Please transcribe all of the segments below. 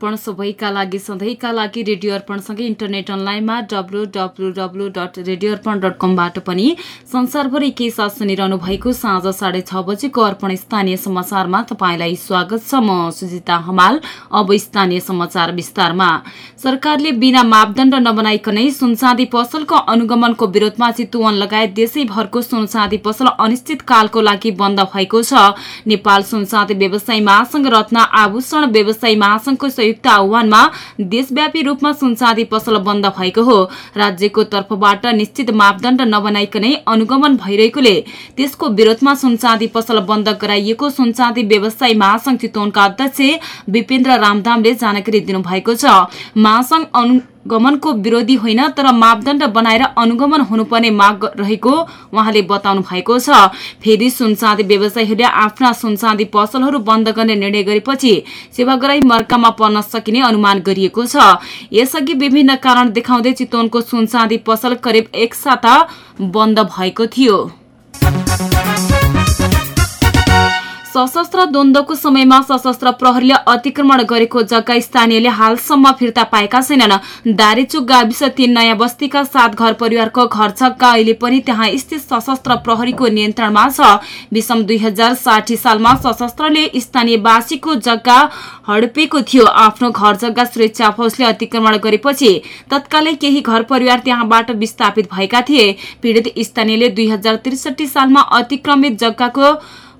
अर्पण सबैका लागि सधैँका लागि रेडियो अर्पणसँगै इन्टरनेट अनलाइनमा W W W dot radio Arpan dot कमबाट पनि संसारभरि के साथ सुनिरहनु भएको साँझ साढे छ बजेको अर्पण स्थानीय समाचारमा तपाईँलाई स्वागत छ। म सुजिता हमाल अब स्थानीय समाचार विस्तारमा। सरकारले बिना मापदण्ड नबनाइकनै सुनचाँदी पसलको अनुगमनको विरोधमा चितुवन लगायत देशैभरको सुनचाँदी पसल अनिश्चितकालको लागि बन्द भएको छ। नेपाल सुनचाँदी व्यवसायी महासंघ रत्न आभूषण व्यवसायी महासंघको संयुक्त आह्वानमा देशव्यापी रूपमा सुनचाँदी पसल बन्द भएको हो। राज्यको तर्फबाट निश्चित मापदण्ड नबनाइकनै अनुगमन भइरहेकोले त्यसको विरोधमा सुनचाँदी पसल बन्द गराइएको सुनचाँदी व्यवसायी महासंघ चितवनका अध्यक्ष विपेन्द्र रामधामले जानकारी दिनुभएको छ। महासंघ अनुगमनको विरोधी होइन तर मापदण्ड बनाएर अनुगमन हुनुपर्ने माग रहेको उहाँले बताउनु भएको छ। फेरि सुनचाँदी व्यवसायीहरूले आफ्ना सुनचाँदी पसलहरू बन्द गर्ने निर्णय गरेपछि सेवाग्राही मर्कामा पर्न सकिने अनुमान गरिएको छ। यसअघि विभिन्न कारण देखाउँदै चितवनको सुनचाँदी पसल करिब एक साता बन्द भएको थियो। सशस्त्र द्वन्द्वको समयमा सशस्त्र प्रहरीले अतिक्रमण गरेको जग्गा स्थानीयले हालसम्म फिर्ता पाएका छैनन्। दारेचुक गाविस तीन नयाँ बस्तीका सात घर परिवारको घर जग्गा अहिले पनि त्यहाँ स्थित सशस्त्र प्रहरीको नियन्त्रणमा छ। विषम दुई सालमा सशस्त्रले स्थानीयवासीको जग्गा हडपेको थियो। आफ्नो घर जग्गा सुरक्षा फौजले अतिक्रमण गरेपछि तत्कालै केही घर परिवार त्यहाँबाट विस्थापित भएका थिए। पीड़ित स्थानीयले दुई सालमा अतिक्रमित जग्गाको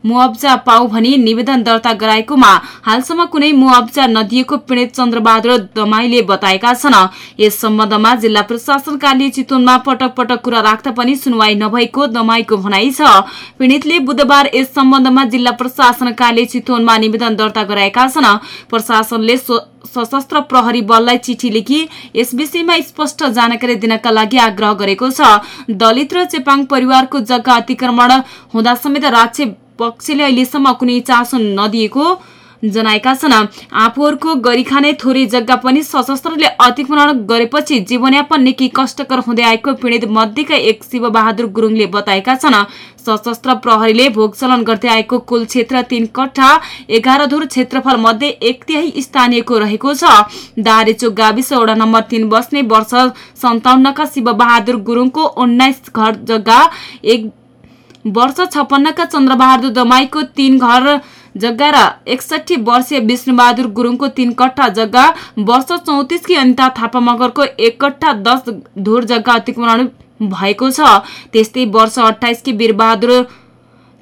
मुआब्जा पाऊ भनी निवेदन दर्ता गराएकोमा हालसम्म कुनै मुआब्जा नदिएको पीड़ित चन्द्रबहादुर दमाईले बताएका छन्। यस सम्बन्धमा जिल्ला प्रशासन कार्यालय चितवनमा पटक पटक कुरा राख्दा पनि सुनवाई नभएको दमाईको भनाइ छ। पीड़ितले बुधबार यस सम्बन्धमा जिल्ला प्रशासन कार्यालय चितवनमा निवेदन दर्ता गराएका छन्। प्रशासनले सशस्त्र प्रहरी बललाई चिठी लेखी यस विषयमा स्पष्ट जानकारी दिनका लागि आग्रह गरेको छ। दलित र चेपाङ परिवारको जग्गा अतिक्रमण हुँदा समेत राज्य पक्षले अहिलेसम्म कुनै चासो नदिएको जनाएका छन्। आफूहरूको गरिखाने थोरै जग्गा पनि सशस्त्रले अतिक्रमण गरेपछि जीवनयापन निकै कष्टकर हुँदै आएको पीड़ित मध्येका एक शिवबहादुर गुरुङले बताएका छन्। सशस्त्र प्रहरीले भोगचलन गर्दै आएको कुल क्षेत्र तीन कट्ठा एघार धुर क्षेत्रफल मध्ये एक तिहाई स्थानीयको रहेको छ। दारेचोक गाविस वडा नम्बर तीन बस्ने वर्ष सन्ताउन्नका शिवबहादुर गुरुङको उन्नाइस घर जग्गा एक वर्ष छप्पन्नका चन्द्रबहादुर दमाईको तीन घर जग्गा र एकसठी वर्षीय विष्णुबहादुर गुरुङको तीन कट्ठा जग्गा वर्ष चौतिसकी अनिता थापा मगरको एक कट्ठा दस धुर जग्गा अतिक्रमण भएको छ। त्यस्तै वर्ष अठाइसकी वीरबहादुर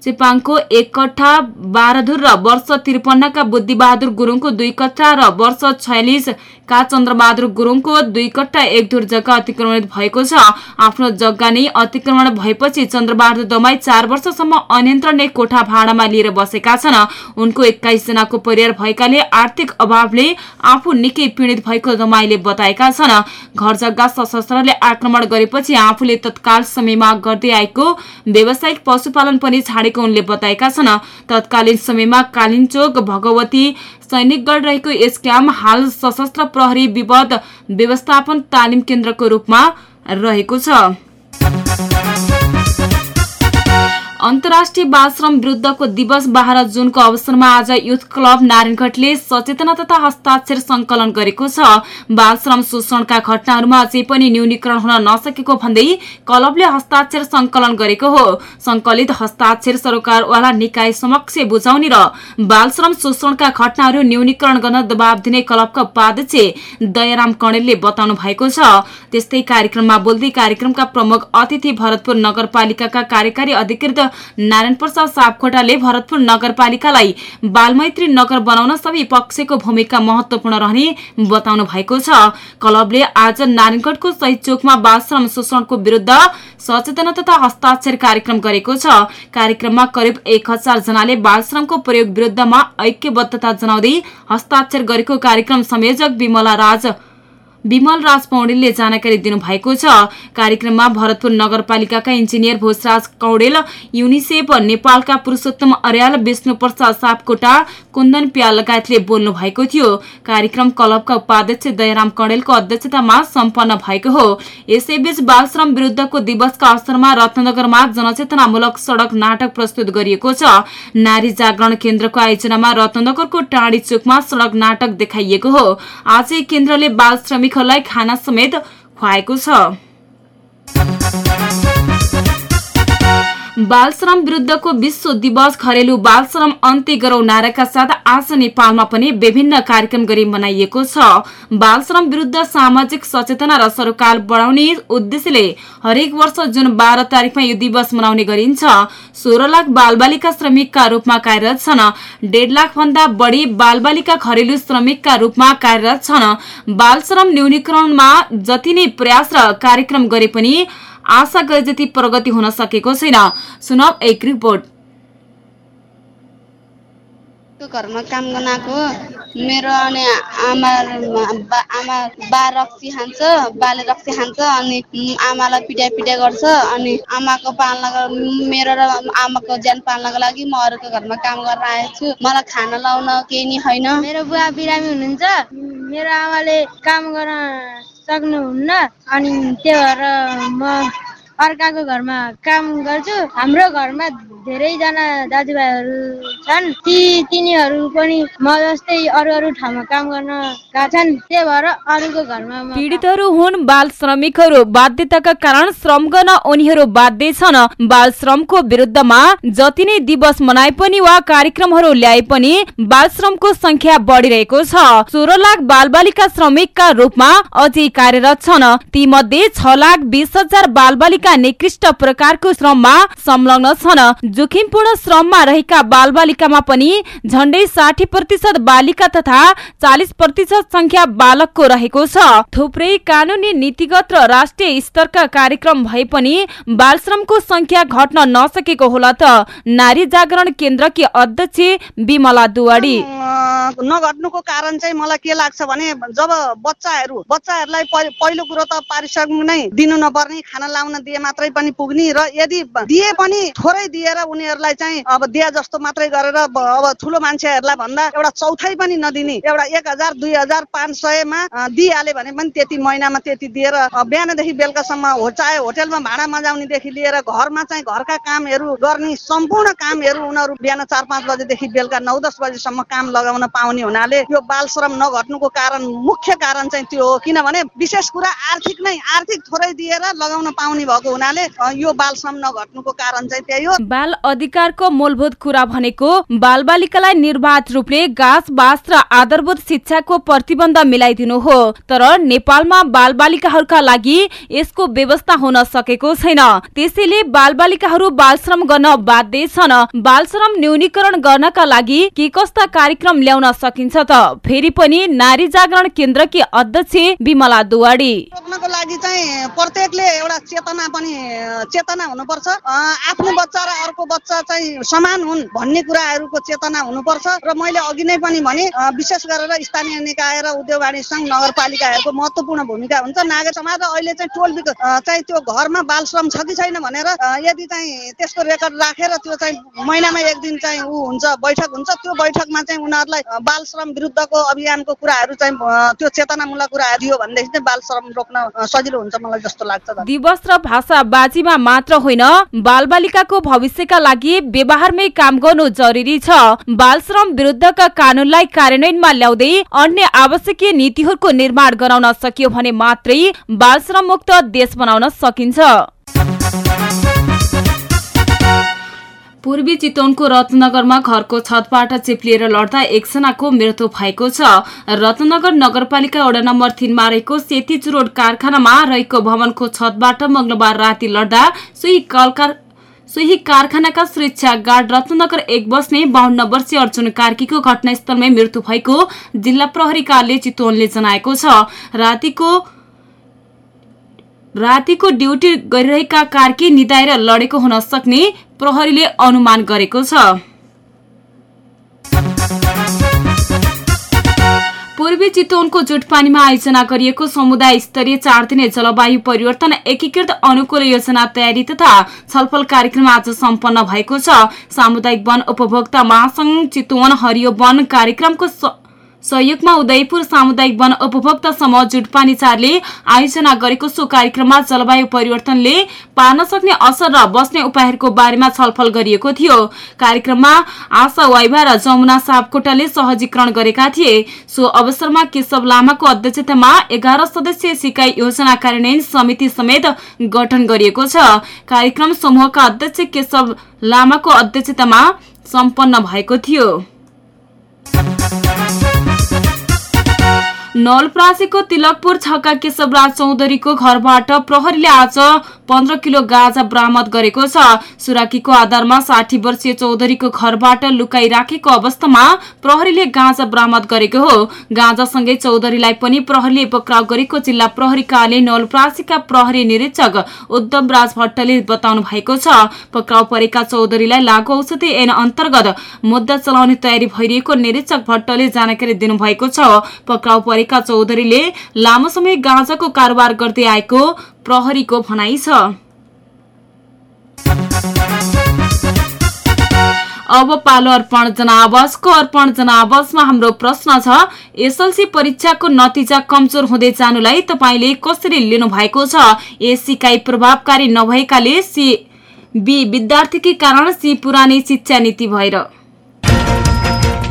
चेपाङको एक कट्ठा बाह्रधुर र वर्ष त्रिपन्नका बुद्धिबहादुर गुरुङको दुई कट्ठा र वर्ष छयालिस का चन्द्रबहादुर गुरुङको दुई कट्टा एक धुर जग्गा अतिक्रमणित भएको छ आफ्नो जग्गा नै अतिक्रमण भएपछि चन्द्रबहादुर दमाई चार वर्षसम्म अनियन्त्रण कोठा भाडामा लिएर बसेका छन् उनको एक्काइस जनाको परिवार भएकाले आर्थिक अभावले आफू निकै पीड़ित भएको दमाईले बताएका छन् घर जग्गा सशस्त्रले आक्रमण गरेपछि आफूले तत्काल समयमा गर्दै आएको व्यावसायिक पशुपालन पनि छाडेको उनले बताएका छन्। तत्कालीन समयमा कालिन्चोक भगवती सैनिकगढ रहेको यस क्याम्प हाल सशस्त्र प्रहरी विपद व्यवस्थापन तालिम केन्द्रको रूपमा रहेको छ। अन्तर्राष्ट्रिय बालश्रम विरुद्धको दिवस बाह्र जुनको अवसरमा आज युथ क्लब नारायणघटले सचेतना तथा हस्ताक्षर संकलन गरेको छ। बालश्रम शोषणका घटनाहरूमा अझै पनि न्यूनीकरण हुन नसकेको भन्दै क्लबले हस्ताक्षर संकलन गरेको हो। संकलित हस्ताक्षर सरकारवाला निकाय समक्ष बुझाउने र बालश्रम शोषणका घटनाहरू न्यूनीकरण गर्न दबाव दिने क्लबका उपाध्यक्ष दयाराम कणेलले बताउनु भएको छ। त्यस्तै कार्यक्रममा बोल्दै कार्यक्रमका प्रमुख अतिथि भरतपुर नगरपालिकाका कार्यकारी अधिकृत नारायण प्रसाद सापकोटाले भरतपुर नगरपालिकालाई बालमैत्री नगर बनाउन सबै पक्षको भूमिका महत्वपूर्ण रहने बताउनु भएको छ। क्लबले आज नारायणगढको शहीद चोकमा बालश्रम शोषणको विरूद्ध सचेतना तथा हस्ताक्षर कार्यक्रम गरेको छ। कार्यक्रममा करिब एक हजार जनाले बालश्रमको प्रयोग विरूद्धमा ऐक्यबद्धता जनाउँदै हस्ताक्षर गरेको कार्यक्रम संयोजक विमला राज विमल राज पौडेलले जानकारी दिनुभएको छ। कार्यक्रममा भरतपुर नगरपालिकाका इन्जिनियर भोजराज कौडेल युनिसेफ नेपालका पुरूषोत्तम अर्याल विष्णु प्रसाद सापकोटा कुन्दन प्याल लगायतले बोल्नु भएको थियो। कार्यक्रम क्लबका उपाध्यक्ष दयाराम कणेलको अध्यक्षतामा सम्पन्न भएको हो। यसैबीच बालश्रम विरूद्धको दिवसका अवसरमा रत्नगरमा जनचेतनामूलक सड़क नाटक प्रस्तुत गरिएको छ। नारी जागरण केन्द्रको आयोजनामा रत्नगरको टाँडी चोकमा सड़क नाटक देखाइएको हो। आज केन्द्रले बाल श्रमिकहरूलाई खाना समेत खुवाएको छ। बाल श्रम विरुद्धको विश्व दिवस घरेलु बाल श्रम अन्त्य गरौ नाराका साथ आज नेपालमा पनि विभिन्न कार्यक्रम गरी मनाइएको छ। बाल श्रम विरुद्ध सामाजिक सचेतना र सरकार बढाउने उद्देश्यले हरेक वर्ष जुन बाह्र तारिकमा यो दिवस मनाउने गरिन्छ सोह्र लाख बालबालिका श्रमिकका रूपमा कार्यरत छन् डेढ लाख भन्दा बढी बालबालिका घरेलु श्रमिकका रूपमा कार्यरत छन्। बाल श्रम न्यूनीकरणमा जति नै प्रयास र कार्यक्रम गरे पनि आशा गरे जति प्रगति हुन सकेको छैन। सुनब एक रिपोर्ट घरमा काम गर्न आएको मेरो अनि आमा आमा बा रक्सी खान्छ बाले रक्सी खान्छ अनि आमालाई पिटाइ पिटाइ गर्छ अनि आमाको पाल्नको मेरो र आमाको ज्यान पाल्नको लागि म अरूको घरमा काम गरेर आएको छु। मलाई खाना लाउन केही नि छैन मेरो बुवा बिरामी हुनुहुन्छ। मेरो आमाले काम गर्न सक्नुहुन्न अनि त्यो भएर म अर्काको घरमा काम गर्छु। हाम्रो घरमा धेरैजना दाजुभाइहरू छन्। ती तिनीहरू पनि म जस्तै अरू अरू ठाउँमा काम गर्न गएका छन्। त्यही भएर अरूको घरमा पीडितहरू हुन् बाल श्रमिकहरू। बाध्यताका कारण श्रम गर्न उनीहरू बाध्य छन्। बाल श्रमको विरुद्धमा जति नै दिवस मनाए पनि वा कार्यक्रमहरू ल्याए पनि बाल श्रमको संख्या बढिरहेको छ। सोह्र लाख बाल बालिका श्रमिकका रूपमा अझै कार्यरत छन्। ती मध्ये छ लाख बिस हजार बाल बालिका निकृष्ट प्रकारको श्रममा संलग्न छन्। जोखिमपूर्ण श्रममा रहेका बालबालिकामा पनि झण्डै साठी प्रतिशत बालिका तथा चालिस प्रतिशत संख्या बालकको रहेको छ। थुप्रै कानुनी नीतिगत र राष्ट्रिय स्तरका कार्यक्रम भए पनि बाल श्रमको संख्या घट्न नसकेको होला त। नारी जागरण केन्द्रकी अध्यक्ष विमला दुवाडी नघट्नुको कारण चाहिँ मलाई के लाग्छ भने जब बच्चाहरू बच्चाहरूलाई पहिलो कुरो त पारिश्रमिक नै दिनु नपर्ने खाना लाउन दिए मात्रै पनि पुग्ने र यदि दिए पनि थोरै दिएर उनीहरूलाई चाहिँ अब दिए जस्तो मात्रै गरेर अब ठुलो मान्छेहरूलाई भन्दा एउटा चौथाइ पनि नदिने एउटा एक हजार दुई हजार पाँच सयमा दिइहाल्यो भने पनि त्यति महिनामा त्यति दिएर बिहानदेखि बेलुकासम्म चाहे होटेलमा भाडा मजाउनेदेखि लिएर घरमा चाहिँ घरका कामहरू गर्ने सम्पूर्ण कामहरू उनीहरू बिहान चार पाँच बजेदेखि बेलुका नौ दस बजीसम्म काम लगाउन पाउने हुनाले यो बाल श्रम नघट्नुको कारण मुख्य कारण चाहिँ त्यो हो। किनभने विशेष कुरा आर्थिक नै आर्थिक थोरै दिएर लगाउन पाउने भएको हुनाले यो बाल श्रम नघट्नुको कारण चाहिँ त्यही हो। बाल अधिकारको मूलभूत कुरा भनेको बाल बालिकालाई निर्वाध रूपले गाँस बास र आधारभूत शिक्षाको प्रतिबन्ध मिलाइदिनु हो। तर नेपालमा बाल बालिकाहरूका लागि यसको व्यवस्था हुन सकेको छैन। त्यसैले बाल बालिकाहरू बाल श्रम गर्न बाध्य छन्। बाल श्रम न्यूनीकरण गर्नका लागि के कस्ता कार्यक्रम ल्याउन सकिन्छ त। फेरि पनि नारी जागरण केन्द्रकी अध्यक्ष विमला दुवाडी लागि चाहिँ प्रत्येकले एउटा चेतना पनि चेतना हुनुपर्छ। आफ्नो बच्चा र अर्को बच्चा चाहिँ समान हुन् भन्ने कुराहरूको चेतना हुनुपर्छ। र मैले अघि नै पनि भने विशेष गरेर स्थानीय निकाय र उद्योग सङ्घ नगरपालिकाहरूको महत्त्वपूर्ण भूमिका हुन्छ। नागरिक समाज अहिले चाहिँ टोल चाहिँ त्यो घरमा बाल श्रम छ कि छैन भनेर यदि चाहिँ त्यसको रेकर्ड राखेर त्यो चाहिँ महिनामा एक दिन चाहिँ ऊ हुन्छ बैठक हुन्छ। त्यो बैठकमा चाहिँ उनीहरूलाई बाल श्रम विरुद्धको अभियानको कुराहरू चाहिँ त्यो चेतनामूलक कुराहरू दियो भनेदेखि चाहिँ बाल श्रम रोक्न सजिलो हुन्छ मलाई जस्तो लाग्छ दिवस र भाषा बाजीमा मात्र होइन बालबालिकाको भविष्यका लागि व्यवहारमै काम गर्नु जरुरी छ। बाल श्रम विरुद्धका कानूनलाई कार्यान्वयनमा ल्याउँदै अन्य आवश्यकीय नीतिहरूको निर्माण गराउन सकियो भने मात्रै बाल श्रम मुक्त देश बनाउन सकिन्छ। पूर्वी चितवनको रत्नगरमा घरको छतबाट चिप्लिएर लड्दा एकजनाको मृत्यु भएको छ। रत्नगर नगरपालिका वडा नम्बर तीनमा रहेको सेती चुरोड कारखानामा रहेको भवनको छतबाट मंगलबार राति लड्दा सोही कलकार सोही कारखानाका सुरक्षा गार्ड रत्नगर एक बस्ने बाहन्न वर्षीय अर्जुन कार्कीको घटनास्थलमै मृत्यु भएको जिल्ला प्रहरी कार्यालय चितवनले जनाएको छ। रातिको रातिको ड्युटी गरिरहेका कार्की निदाएर लडेको हुन सक्ने प्रहरीले अनुमान गरेको छ। पूर्वी चितवनको जुटपानीमा आयोजना गरिएको समुदाय स्तरीय चार दिने जलवायु परिवर्तन एकीकृत अनुकूल योजना तयारी तथा छलफल कार्यक्रम आज सम्पन्न भएको छ। सामुदायिक वन उपभोक्ता महासंघ चितवन हरियो वन कार्यक्रमको सहयोगमा उदयपुर सामुदायिक वन उपभोक्ता समूह जुटपानी चारले आयोजना गरेको सो कार्यक्रममा जलवायु परिवर्तनले पार्न सक्ने असर र बस्ने उपायहरूको बारेमा छलफल गरिएको थियो। कार्यक्रममा आशा वाइभा र जमुना सापकोटाले सहजीकरण गरेका थिए। सो अवसरमा केशव लामाको अध्यक्षतामा एघार सदस्यीय सिकाइ योजना कार्यान्वयन समिति समेत गठन गरिएको छ। कार्यक्रम समूहका अध्यक्ष केशव लामाको अध्यक्षतामा सम्पन्न भएको थियो। नलप्रासीको तिलकपुर छक्का केशवराज चौधरीको घरबाट प्रहरीले आज पन्ध्र किलो गाँजा बरामद गरेको छ। सुराकीको आधारमा साठी वर्षीय चौधरीको घरबाट लुकाई राखेको अवस्थामा प्रहरीले गाँजा बरामद गरेको हो। गाँजासँगै चौधरीलाई पनि प्रहरीले पक्राउ गरेको जिल्ला प्रहरी कार्यालय नलप्रासीका प्रहरी निरीक्षक उद्धव राज भट्टले बताउनु भएको छ। पक्राउ परेका चौधरीलाई लागू औषधि ऐन अन्तर्गत मुद्दा चलाउने तयारी भइरहेको निरीक्षक भट्टले जानकारी दिनुभएको छ। पक्राउ परेका चौधरीले लामो समय गाँजाको कारोबार गर्दै आएको प्रहरीको भनाइ छ। अब पालो अर्पण जनावासको अर्पण जनावासमा हाम्रो प्रश्न छ एसएलसी परीक्षाको नतिजा कमजोर हुँदै जानुलाई तपाईँले कसरी लिनु भएको छ? ए सिकाइ प्रभावकारी नभएकाले सी बी विद्यार्थीकै कारण सी पुरानै शिक्षा नीति भएर।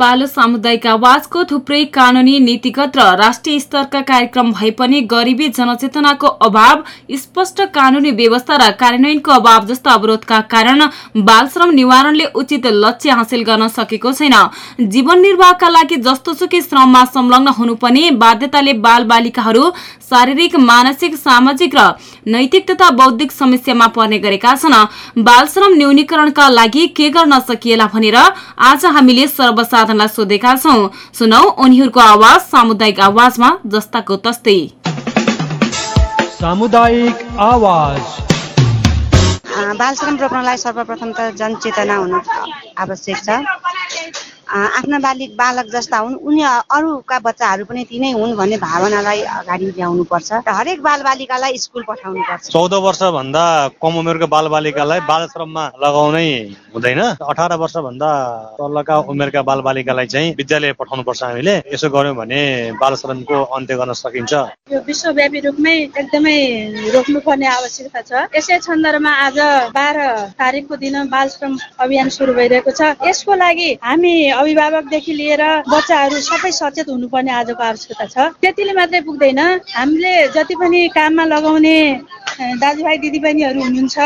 पालो सामुदायिक आवाजको थुप्रै कानूनी नीतिगत र राष्ट्रिय स्तरका कार्यक्रम भए पनि गरिबी जनचेतनाको अभाव स्पष्ट कानूनी व्यवस्था र कार्यान्वयनको अभाव जस्ता अवरोधका कारण बाल श्रम निवारणले उचित लक्ष्य हासिल गर्न सकेको छैन। जीवन निर्वाहका लागि जस्तोसुकै श्रममा संलग्न हुनुपर्ने बाध्यताले बाल बालिकाहरू शारीरिक मानसिक सामाजिक र नैतिक तथा बौद्धिक समस्यामा पर्ने गरेका छन्। बाल श्रम न्यूनीकरणका लागि के गर्न सकिएला भनेर आज हामीले सर्वसाधारणलाई सोधेका छौं? सुनौ उनीहरूको आवाज सामुदायिक आवाजमा जस्ताको तस्तै। सामुदायिक आवाज। अँ, बाल श्रम रोक्नलाई सर्वप्रथम त जनचेतना हुनु आवश्यक छ। आफ्ना बालिक बालक जस्ता हुन् उनी अरूका बच्चाहरू पनि तिनै हुन् भन्ने भावनालाई अगाडि ल्याउनु पर्छ र हरेक बालबालिकालाई स्कुल पठाउनु पर्छ चौध वर्षभन्दा कम उमेरको बालबालिकालाई बाल श्रममा लगाउनै हुँदैन। अठार वर्षभन्दा तलका उमेरका बालबालिकालाई चाहिँ विद्यालय पठाउनुपर्छ हामीले। यसो गर्यौँ भने बाल श्रमको अन्त्य गर्न सकिन्छ। यो विश्वव्यापी रूपमै एकदमै रोक्नुपर्ने आवश्यकता छ। यसै सन्दर्भमा आज बाह्र तारिकको दिन बाल श्रम अभियान सुरु भइरहेको छ। यसको लागि हामी अभिभावकदेखि लिएर बच्चाहरू सबै सचेत हुनुपर्ने आजको आवश्यकता छ। त्यतिले मात्रै पुग्दैन। हामीले जति पनि काममा लगाउने दाजुभाइ दिदीबहिनीहरू हुनुहुन्छ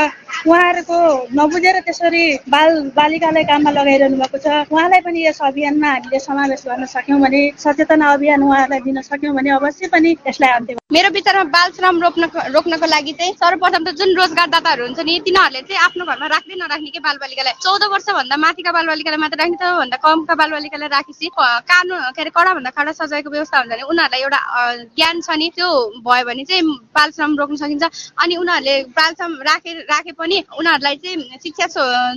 उहाँहरूको नबुझेर त्यसरी बाल बालिकालाई काममा लगाइरहनु भएको छ। उहाँलाई पनि यस अभियानमा हामीले समावेश गर्न सक्यौँ भने सचेतना अभियान उहाँहरूलाई दिन सक्यौँ भने अवश्य पनि यसलाई अन्त्य मेरो विचारमा बाल श्रम रोक्न रोक्नको लागि चाहिँ सर्वप्रथम त जुन रोजगारदाताहरू हुन्छ नि तिनीहरूले चाहिँ आफ्नो घरमा राख्दै नराख्ने के बालबालिकालाई? चौध वर्षभन्दा माथिका बालबालिकालाई मात्र राख्ने त्योभन्दा कमका बालबालिकालाई राखेपछि कानुन के अरे कडाभन्दा कडा सजायको व्यवस्था हुन्छ भने उनीहरूलाई एउटा ज्ञान छ नि। त्यो भयो भने चाहिँ बाल श्रम रोक्न सकिन्छ। अनि उनीहरूले बाल श्रम राखे राखे पनि उनीहरूलाई चाहिँ शिक्षा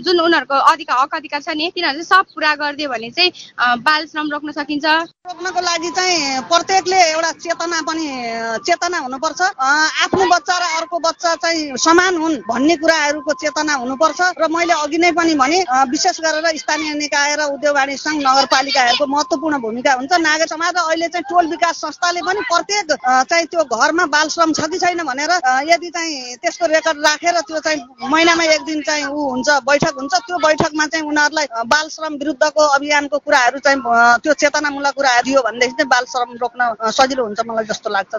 जुन उनीहरूको अधिकार हक अधिकार छ नि तिनीहरू चाहिँ सब पुरा गरिदियो भने चाहिँ बाल श्रम रोक्न सकिन्छ। रोक्नको लागि चाहिँ प्रत्येकले एउटा चेतना पनि चेतना हुनुपर्छ। आफ्नो बच्चा र अर्को बच्चा चाहिँ समान हुन् भन्ने कुराहरूको चेतना हुनुपर्छ। र मैले अघि नै पनि भने विशेष गरेर स्थानीय निकाय र उद्योग वाणिज्य सङ्घ नगरपालिकाहरूको महत्त्वपूर्ण भूमिका हुन्छ। नागरिक समाज र अहिले चाहिँ टोल विकास संस्थाले पनि प्रत्येक चाहिँ त्यो घरमा बाल श्रम छ कि छैन भनेर यदि चाहिँ त्यसको रेकर्ड राखेर त्यो चाहिँ महिनामा एक दिन चाहिँ ऊ हुन्छ बैठक हुन्छ त्यो बैठकमा चाहिँ उनीहरूलाई बाल श्रम विरुद्धको अभियानको कुराहरू चाहिँ त्यो चेतनामूलक कुराहरू दियो भनेदेखि चाहिँ बाल श्रम रोक्न सजिलो हुन्छ मलाई जस्तो लाग्छ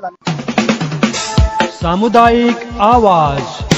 सामुदायिक आवाज।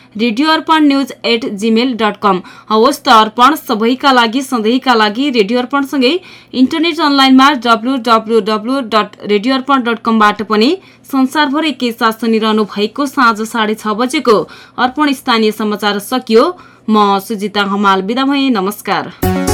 radio Arpan news at Gmail dot com हवस् त अर्पण सबैका लागि सधैँका लागि रेडियो अर्पणसँगै इन्टरनेट अनलाइनमा W W W dot radio Arpan dot कमबाट पनि संसारभर एकैसाथ सुनिरहनु भएको साँझ साढे छ बजेको अर्पण स्थानीय समाचार सकियो म सुजिता हमाल बिदा भएँ नमस्कार